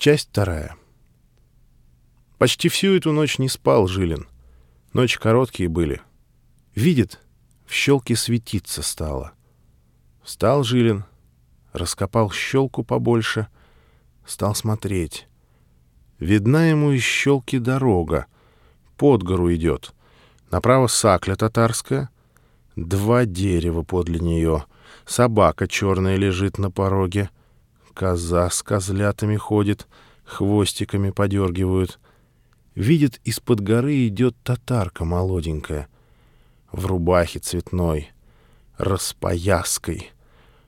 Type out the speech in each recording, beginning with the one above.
Часть вторая. Почти всю эту ночь не спал Жилин. Ночи короткие были. Видит, в щелке светиться стало. Встал Жилин, раскопал щелку побольше, стал смотреть. Видна ему из щелки дорога. Под гору идет. Направо сакля татарская, два дерева подле нее. Собака черная лежит на пороге. Коза с козлятами ходит, хвостиками подергивают. Видит, из-под горы идет татарка молоденькая. В рубахе цветной, распояской,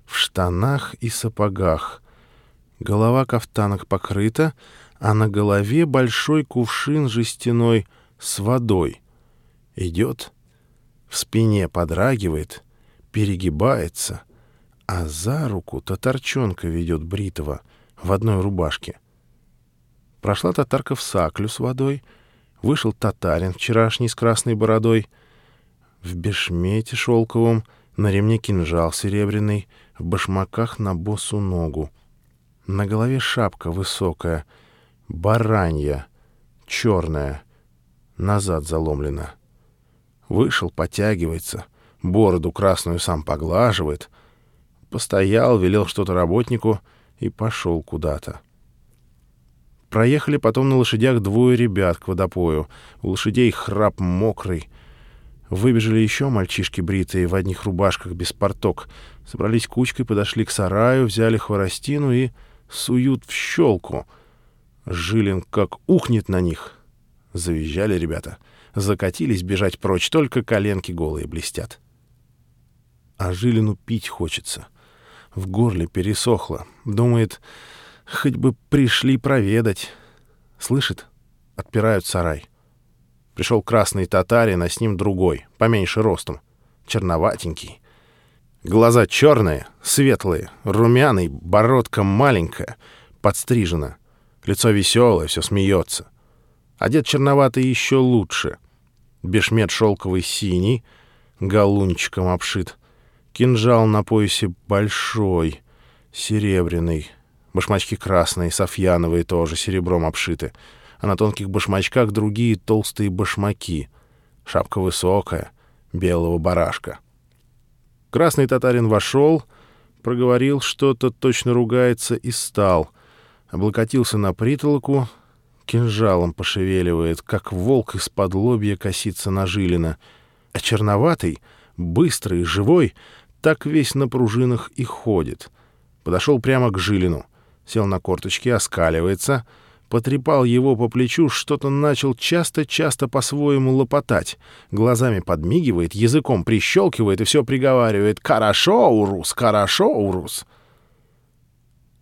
в штанах и сапогах. Голова кафтанок покрыта, а на голове большой кувшин жестяной с водой. Идет, в спине подрагивает, перегибается, а за руку татарчонка ведет бритого в одной рубашке. Прошла татарка в саклю с водой, вышел татарин вчерашний с красной бородой, в бешмете шелковом, на ремне кинжал серебряный, в башмаках на босу ногу. На голове шапка высокая, баранья, черная, назад заломлена. Вышел, потягивается, бороду красную сам поглаживает. Постоял, велел что-то работнику и пошел куда-то. Проехали потом на лошадях двое ребят к водопою. У лошадей храп мокрый. Выбежали еще мальчишки бритые в одних рубашках без порток. Собрались кучкой, подошли к сараю, взяли хворостину и суют в щелку. Жилин как ухнет на них. Завизжали ребята. Закатились бежать прочь, только коленки голые блестят. А Жилину пить хочется. В горле пересохло. Думает, Хоть бы пришли проведать. Слышит? Отпирают сарай. Пришел красный татарин, а с ним другой, поменьше ростом. Черноватенький. Глаза черные, светлые, румяный, бородка маленькая, подстрижена. Лицо веселое, все смеется. Одет черноватый еще лучше. Бешмет шелковый синий, галунчиком обшит. Кинжал на поясе большой, серебряный, Башмачки красные, софьяновые тоже, серебром обшиты. А на тонких башмачках другие толстые башмаки. Шапка высокая, белого барашка. Красный татарин вошел, проговорил что-то, точно ругается и стал. Облокотился на притолоку, кинжалом пошевеливает, как волк из-под лобья косится на жилина. А черноватый, быстрый, живой, так весь на пружинах и ходит. Подошел прямо к жилину сел на корточки, оскаливается, потрепал его по плечу, что-то начал часто-часто по-своему лопотать, глазами подмигивает, языком прищелкивает и все приговаривает «Хорошо, Урус, хорошо, Урус!»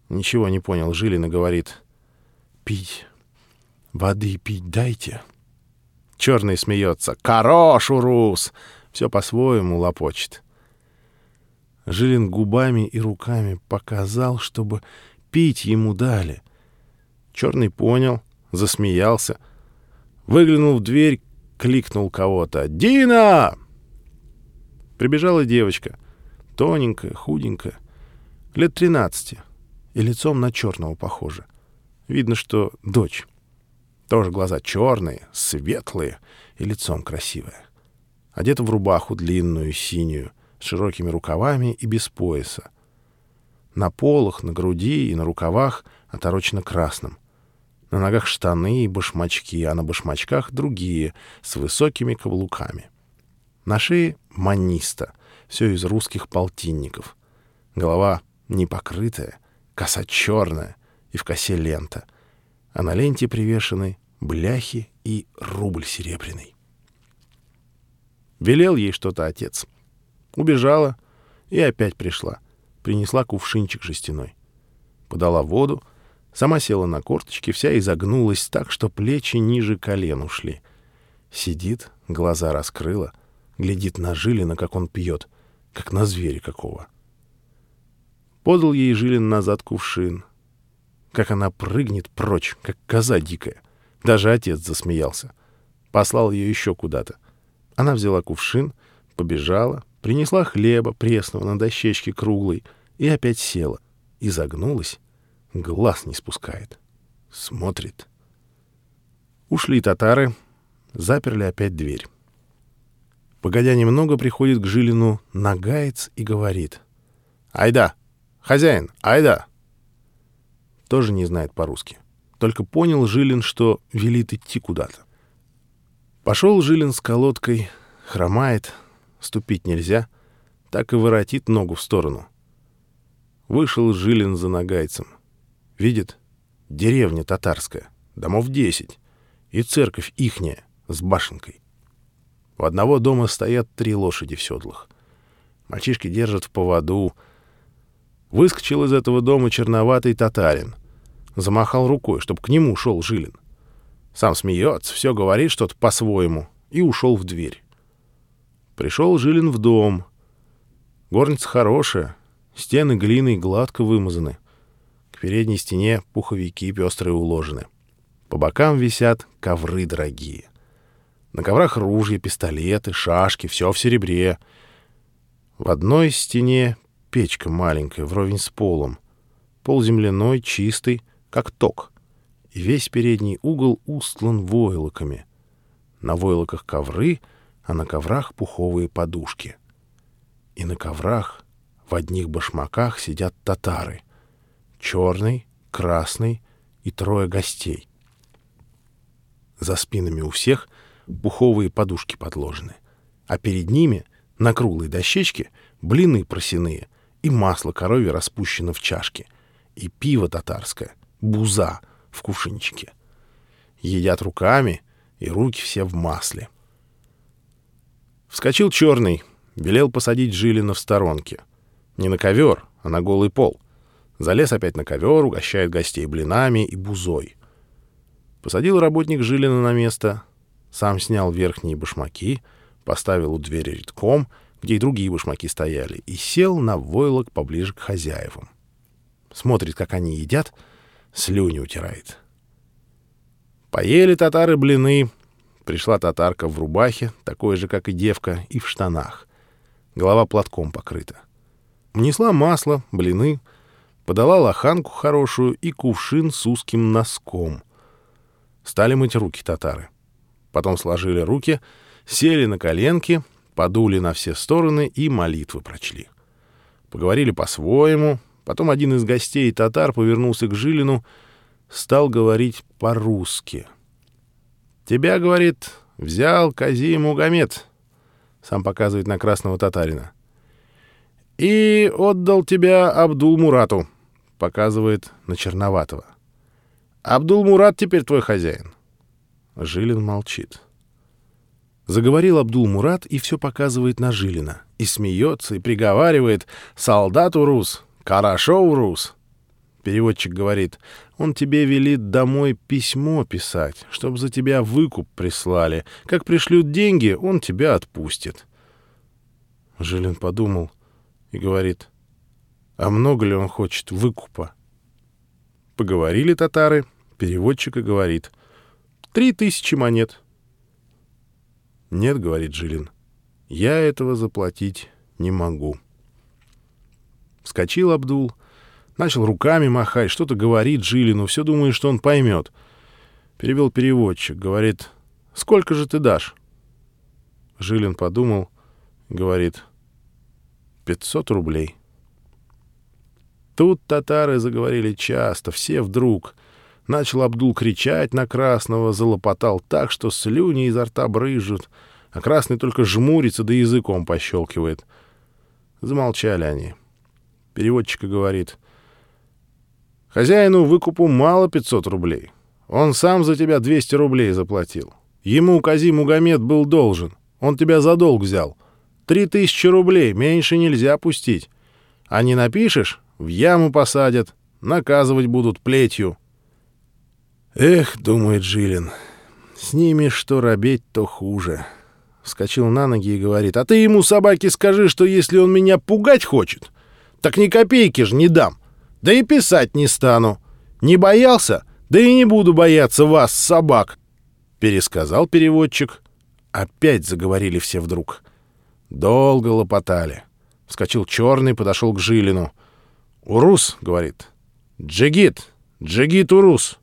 Ничего не понял Жилин и говорит «Пить, воды пить дайте». Черный смеется «Хорош, Урус!» Все по-своему лопочет. Жилин губами и руками показал, чтобы пить ему дали. Черный понял, засмеялся, выглянул в дверь, кликнул кого-то. «Дина!» Прибежала девочка, тоненькая, худенькая, лет тринадцати, и лицом на черного похожа. Видно, что дочь. Тоже глаза черные, светлые и лицом красивая. Одета в рубаху длинную, синюю, с широкими рукавами и без пояса. На полах, на груди и на рукавах оторочено красным. На ногах штаны и башмачки, а на башмачках другие, с высокими каблуками. На шее маниста, все из русских полтинников. Голова непокрытая, коса черная и в косе лента. А на ленте привешены бляхи и рубль серебряный. Велел ей что-то отец. Убежала и опять пришла — принесла кувшинчик жестяной. Подала воду, сама села на корточки, вся изогнулась так, что плечи ниже колен ушли. Сидит, глаза раскрыла, глядит на Жилина, как он пьет, как на зверя какого. Подал ей Жилин назад кувшин. Как она прыгнет прочь, как коза дикая. Даже отец засмеялся. Послал ее еще куда-то. Она взяла кувшин, побежала, Принесла хлеба пресного на дощечке круглой и опять села. Изогнулась, глаз не спускает. Смотрит. Ушли татары, заперли опять дверь. Погодя немного, приходит к Жилину нагаец и говорит. «Айда! Хозяин, айда!» Тоже не знает по-русски. Только понял Жилин, что велит идти куда-то. Пошел Жилин с колодкой, хромает, ступить нельзя, так и воротит ногу в сторону. Вышел Жилин за нагайцем. Видит, деревня татарская, домов десять, и церковь ихняя с башенкой. У одного дома стоят три лошади в седлах. Мальчишки держат в поводу. Выскочил из этого дома черноватый татарин. Замахал рукой, чтобы к нему шел Жилин. Сам смеется, все говорит что-то по-своему, и ушел в дверь. Пришел Жилин в дом. Горница хорошая, стены глиной гладко вымазаны. К передней стене пуховики пестрые уложены. По бокам висят ковры дорогие. На коврах ружья, пистолеты, шашки, все в серебре. В одной стене печка маленькая, вровень с полом. Пол земляной, чистый, как ток. И весь передний угол устлан войлоками. На войлоках ковры, а на коврах пуховые подушки. И на коврах в одних башмаках сидят татары. Черный, красный и трое гостей. За спинами у всех пуховые подушки подложены, а перед ними на круглой дощечке блины просяные и масло коровье распущено в чашке, и пиво татарское, буза в кувшинчике. Едят руками, и руки все в масле. Вскочил черный, велел посадить Жилина в сторонке. Не на ковер, а на голый пол. Залез опять на ковер, угощает гостей блинами и бузой. Посадил работник Жилина на место, сам снял верхние башмаки, поставил у двери редком, где и другие башмаки стояли, и сел на войлок поближе к хозяевам. Смотрит, как они едят, слюни утирает. Поели татары блины. Пришла татарка в рубахе, такой же, как и девка, и в штанах. Голова платком покрыта. Внесла масло, блины, подала лоханку хорошую и кувшин с узким носком — Стали мыть руки татары. Потом сложили руки, сели на коленки, подули на все стороны и молитвы прочли. Поговорили по-своему. Потом один из гостей татар повернулся к Жилину, стал говорить по-русски. «Тебя, — говорит, — взял Кази Мугамед», — сам показывает на красного татарина. «И отдал тебя Абдул-Мурату», — показывает на черноватого. Абдул-Мурат теперь твой хозяин. Жилин молчит. Заговорил Абдул-Мурат и все показывает на Жилина. И смеется, и приговаривает «Солдат урус! Хорошо урус!» Переводчик говорит «Он тебе велит домой письмо писать, чтобы за тебя выкуп прислали. Как пришлют деньги, он тебя отпустит». Жилин подумал и говорит «А много ли он хочет выкупа?» Поговорили татары, переводчик и говорит. «Три тысячи монет». «Нет», — говорит Жилин, — «я этого заплатить не могу». Вскочил Абдул, начал руками махать, что-то говорит Жилину, все думает, что он поймет. Перевел переводчик, говорит, «Сколько же ты дашь?» Жилин подумал, говорит, «Пятьсот рублей». Тут татары заговорили часто, все вдруг. Начал Абдул кричать на Красного, залопотал так, что слюни изо рта брызжут, а Красный только жмурится да языком пощелкивает. Замолчали они. Переводчика говорит. «Хозяину выкупу мало 500 рублей. Он сам за тебя 200 рублей заплатил. Ему Казим Мугамед был должен. Он тебя за долг взял. Три тысячи рублей, меньше нельзя пустить. А не напишешь, в яму посадят, наказывать будут плетью. Эх, думает Жилин, с ними что робеть, то хуже. Вскочил на ноги и говорит, а ты ему, собаке, скажи, что если он меня пугать хочет, так ни копейки ж не дам, да и писать не стану. Не боялся, да и не буду бояться вас, собак. Пересказал переводчик. Опять заговорили все вдруг. Долго лопотали. Вскочил черный, подошел к Жилину. «Урус», — говорит. «Джигит! Джигит Урус!»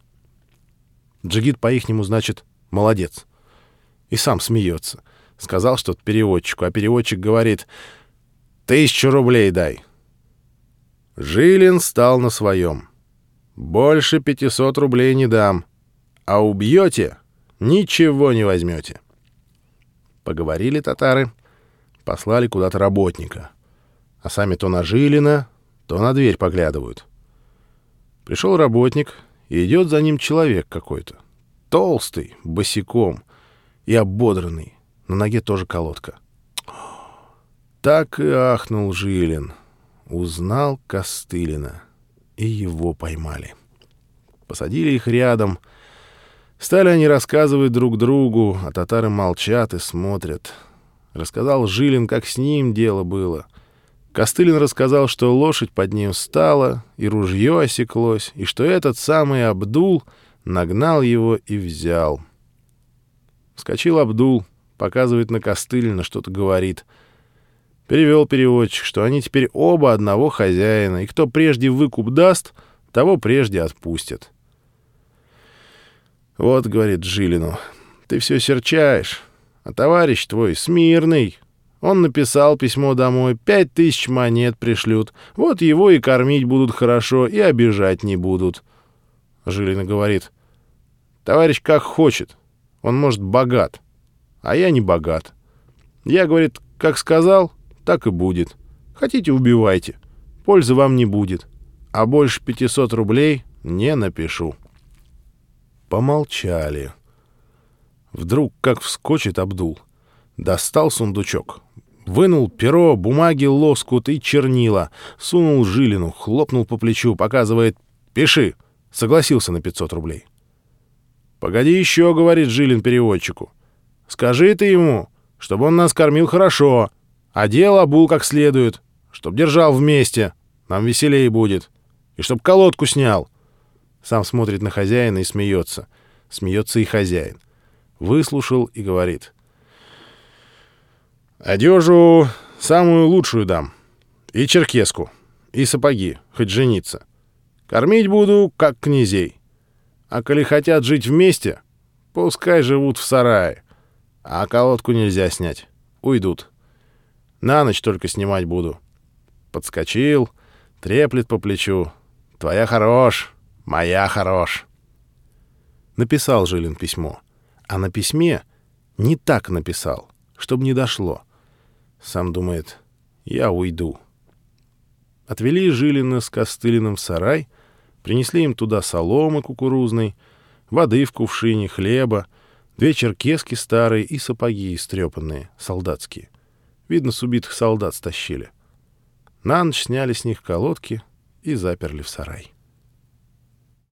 Джигит по-ихнему значит «молодец». И сам смеется. Сказал что-то переводчику, а переводчик говорит «тысячу рублей дай». Жилин стал на своем. «Больше пятисот рублей не дам. А убьете — ничего не возьмете». Поговорили татары, послали куда-то работника. А сами то на Жилина, то на дверь поглядывают. Пришел работник, и идет за ним человек какой-то. Толстый, босиком и ободранный. На ноге тоже колодка. Так и ахнул Жилин. Узнал Костылина. И его поймали. Посадили их рядом. Стали они рассказывать друг другу, а татары молчат и смотрят. Рассказал Жилин, как с ним дело было — Костылин рассказал, что лошадь под ним встала, и ружье осеклось, и что этот самый Абдул нагнал его и взял. Вскочил Абдул, показывает на Костылина, что-то говорит. Перевел переводчик, что они теперь оба одного хозяина, и кто прежде выкуп даст, того прежде отпустят. «Вот, — говорит Жилину, — ты все серчаешь, а товарищ твой смирный, он написал письмо домой, пять тысяч монет пришлют. Вот его и кормить будут хорошо, и обижать не будут. Жилина говорит, товарищ как хочет. Он, может, богат, а я не богат. Я, говорит, как сказал, так и будет. Хотите, убивайте. Пользы вам не будет. А больше 500 рублей не напишу. Помолчали. Вдруг как вскочит Абдул. Достал сундучок. Вынул перо, бумаги, лоскут и чернила. Сунул Жилину, хлопнул по плечу, показывает «Пиши». Согласился на 500 рублей. «Погоди еще», — говорит Жилин переводчику. «Скажи ты ему, чтобы он нас кормил хорошо, а дело обул как следует, чтоб держал вместе, нам веселее будет, и чтоб колодку снял». Сам смотрит на хозяина и смеется. Смеется и хозяин. Выслушал и говорит — Одежу самую лучшую дам. И черкеску. И сапоги, хоть жениться. Кормить буду, как князей. А коли хотят жить вместе, пускай живут в сарае. А колодку нельзя снять. Уйдут. На ночь только снимать буду. Подскочил, треплет по плечу. Твоя хорош, моя хорош. Написал Жилин письмо. А на письме не так написал, чтобы не дошло. Сам думает, я уйду. Отвели Жилина с Костылиным в сарай, принесли им туда соломы кукурузной, воды в кувшине, хлеба, две черкески старые и сапоги истрепанные, солдатские. Видно, с убитых солдат стащили. На ночь сняли с них колодки и заперли в сарай.